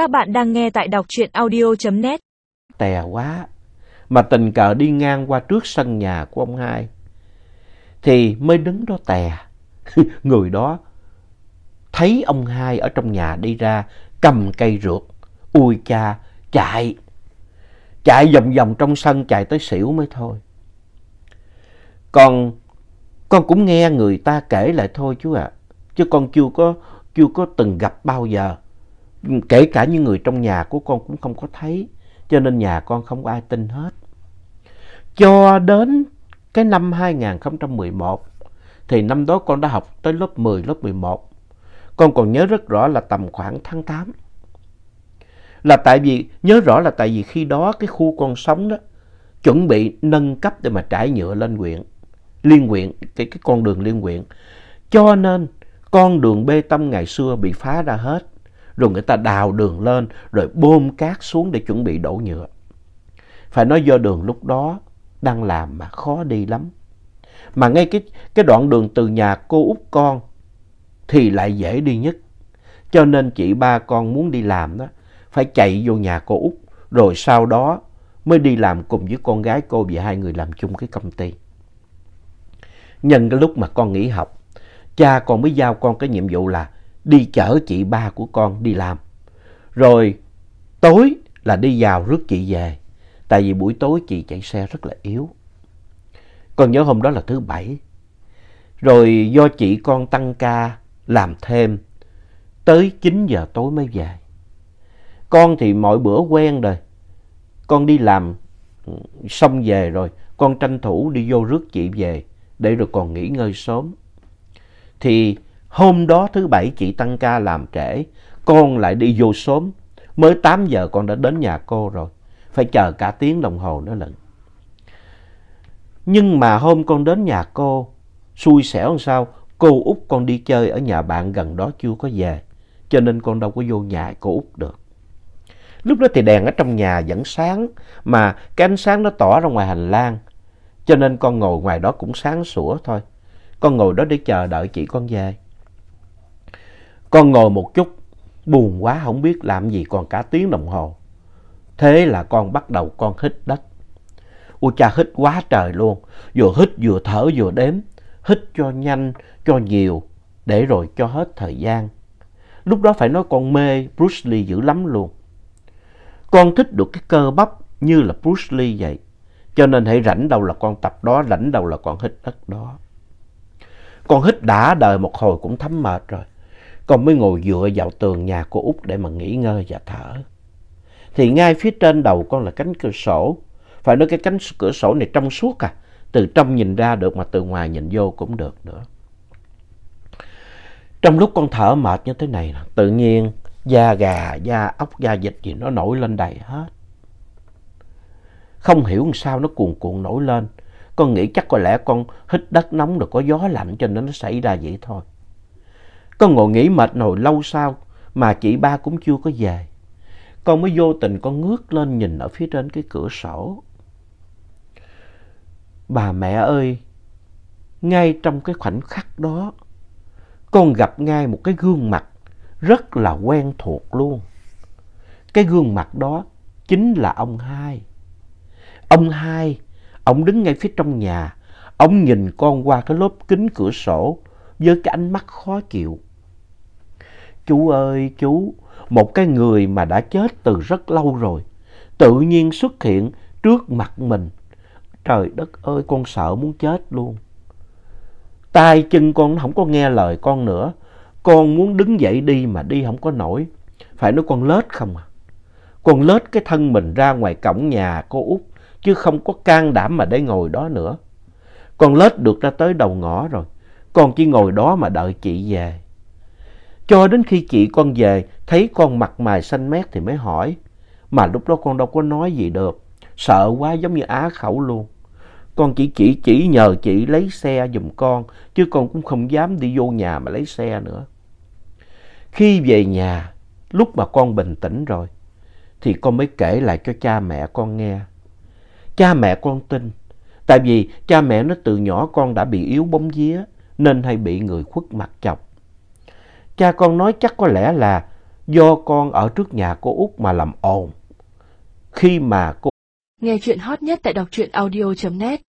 Các bạn đang nghe tại đọc truyện audio.net. Tè quá. Mà tình cờ đi ngang qua trước sân nhà của ông hai. Thì mới đứng đó tè. Người đó thấy ông hai ở trong nhà đi ra cầm cây rượt. Ui cha, chạy. Chạy vòng vòng trong sân chạy tới xỉu mới thôi. Còn con cũng nghe người ta kể lại thôi chú ạ. Chứ con chưa có, chưa có từng gặp bao giờ. Kể cả những người trong nhà của con cũng không có thấy. Cho nên nhà con không có ai tin hết. Cho đến cái năm 2011. Thì năm đó con đã học tới lớp 10, lớp 11. Con còn nhớ rất rõ là tầm khoảng tháng 8. Là tại vì, nhớ rõ là tại vì khi đó cái khu con sống đó chuẩn bị nâng cấp để mà trải nhựa lên huyện liên huyện, cái, cái con đường liên huyện. Cho nên con đường bê tông ngày xưa bị phá ra hết. Rồi người ta đào đường lên, rồi bơm cát xuống để chuẩn bị đổ nhựa. Phải nói do đường lúc đó đang làm mà khó đi lắm. Mà ngay cái, cái đoạn đường từ nhà cô út con thì lại dễ đi nhất. Cho nên chị ba con muốn đi làm đó, phải chạy vô nhà cô út, rồi sau đó mới đi làm cùng với con gái cô và hai người làm chung cái công ty. Nhân cái lúc mà con nghỉ học, cha con mới giao con cái nhiệm vụ là đi chở chị ba của con đi làm. Rồi tối là đi vào rước chị về. Tại vì buổi tối chị chạy xe rất là yếu. Con nhớ hôm đó là thứ bảy. Rồi do chị con tăng ca làm thêm tới 9 giờ tối mới về. Con thì mọi bữa quen rồi. Con đi làm ừ, xong về rồi, con tranh thủ đi vô rước chị về để rồi còn nghỉ ngơi sớm. Thì hôm đó thứ bảy chị tăng ca làm trễ, con lại đi vô sớm. Mới 8 giờ con đã đến nhà cô rồi, phải chờ cả tiếng đồng hồ nữa lận. Nhưng mà hôm con đến nhà cô, xui xẻo làm sao, cô út con đi chơi ở nhà bạn gần đó chưa có về, cho nên con đâu có vô nhà cô út được. Lúc đó thì đèn ở trong nhà vẫn sáng, mà cái ánh sáng nó tỏ ra ngoài hành lang, cho nên con ngồi ngoài đó cũng sáng sủa thôi. Con ngồi đó để chờ đợi chị con về. Con ngồi một chút, buồn quá không biết làm gì còn cả tiếng đồng hồ. Thế là con bắt đầu con hít đất. Ôi cha hít quá trời luôn. Vừa hít vừa thở vừa đếm. Hít cho nhanh, cho nhiều, để rồi cho hết thời gian. Lúc đó phải nói con mê Bruce Lee dữ lắm luôn. Con thích được cái cơ bắp như là Bruce Lee vậy. Cho nên hãy rảnh đâu là con tập đó, rảnh đâu là con hít đất đó. Con hít đã đời một hồi cũng thấm mệt rồi. Con mới ngồi dựa vào tường nhà của Út để mà nghỉ ngơi và thở. Thì ngay phía trên đầu con là cánh cửa sổ. Phải nói cái cánh cửa sổ này trong suốt à. Từ trong nhìn ra được mà từ ngoài nhìn vô cũng được nữa. Trong lúc con thở mệt như thế này, tự nhiên da gà, da ốc, da dịch gì nó nổi lên đầy hết. Không hiểu làm sao nó cuồn cuộn nổi lên. Con nghĩ chắc có lẽ con hít đất nóng rồi có gió lạnh cho nên nó xảy ra vậy thôi. Con ngồi nghỉ mệt nồi lâu sau mà chị ba cũng chưa có về. Con mới vô tình con ngước lên nhìn ở phía trên cái cửa sổ. Bà mẹ ơi, ngay trong cái khoảnh khắc đó, con gặp ngay một cái gương mặt rất là quen thuộc luôn. Cái gương mặt đó chính là ông hai. Ông hai, ông đứng ngay phía trong nhà, ông nhìn con qua cái lớp kính cửa sổ với cái ánh mắt khó chịu. Chú ơi chú, một cái người mà đã chết từ rất lâu rồi, tự nhiên xuất hiện trước mặt mình. Trời đất ơi, con sợ muốn chết luôn. tay chân con không có nghe lời con nữa. Con muốn đứng dậy đi mà đi không có nổi. Phải nói con lết không à. Con lết cái thân mình ra ngoài cổng nhà cô út chứ không có can đảm mà để ngồi đó nữa. Con lết được ra tới đầu ngõ rồi, con chỉ ngồi đó mà đợi chị về. Cho đến khi chị con về, thấy con mặt mày xanh mét thì mới hỏi. Mà lúc đó con đâu có nói gì được, sợ quá giống như á khẩu luôn. Con chỉ chỉ chỉ nhờ chị lấy xe giùm con, chứ con cũng không dám đi vô nhà mà lấy xe nữa. Khi về nhà, lúc mà con bình tĩnh rồi, thì con mới kể lại cho cha mẹ con nghe. Cha mẹ con tin. Tại vì cha mẹ nó từ nhỏ con đã bị yếu bóng vía nên hay bị người khuất mặt chọc. Cha con nói chắc có lẽ là do con ở trước nhà cô Út mà làm ồn. Khi mà cô Nghe chuyện hot nhất tại đọc truyện audio.net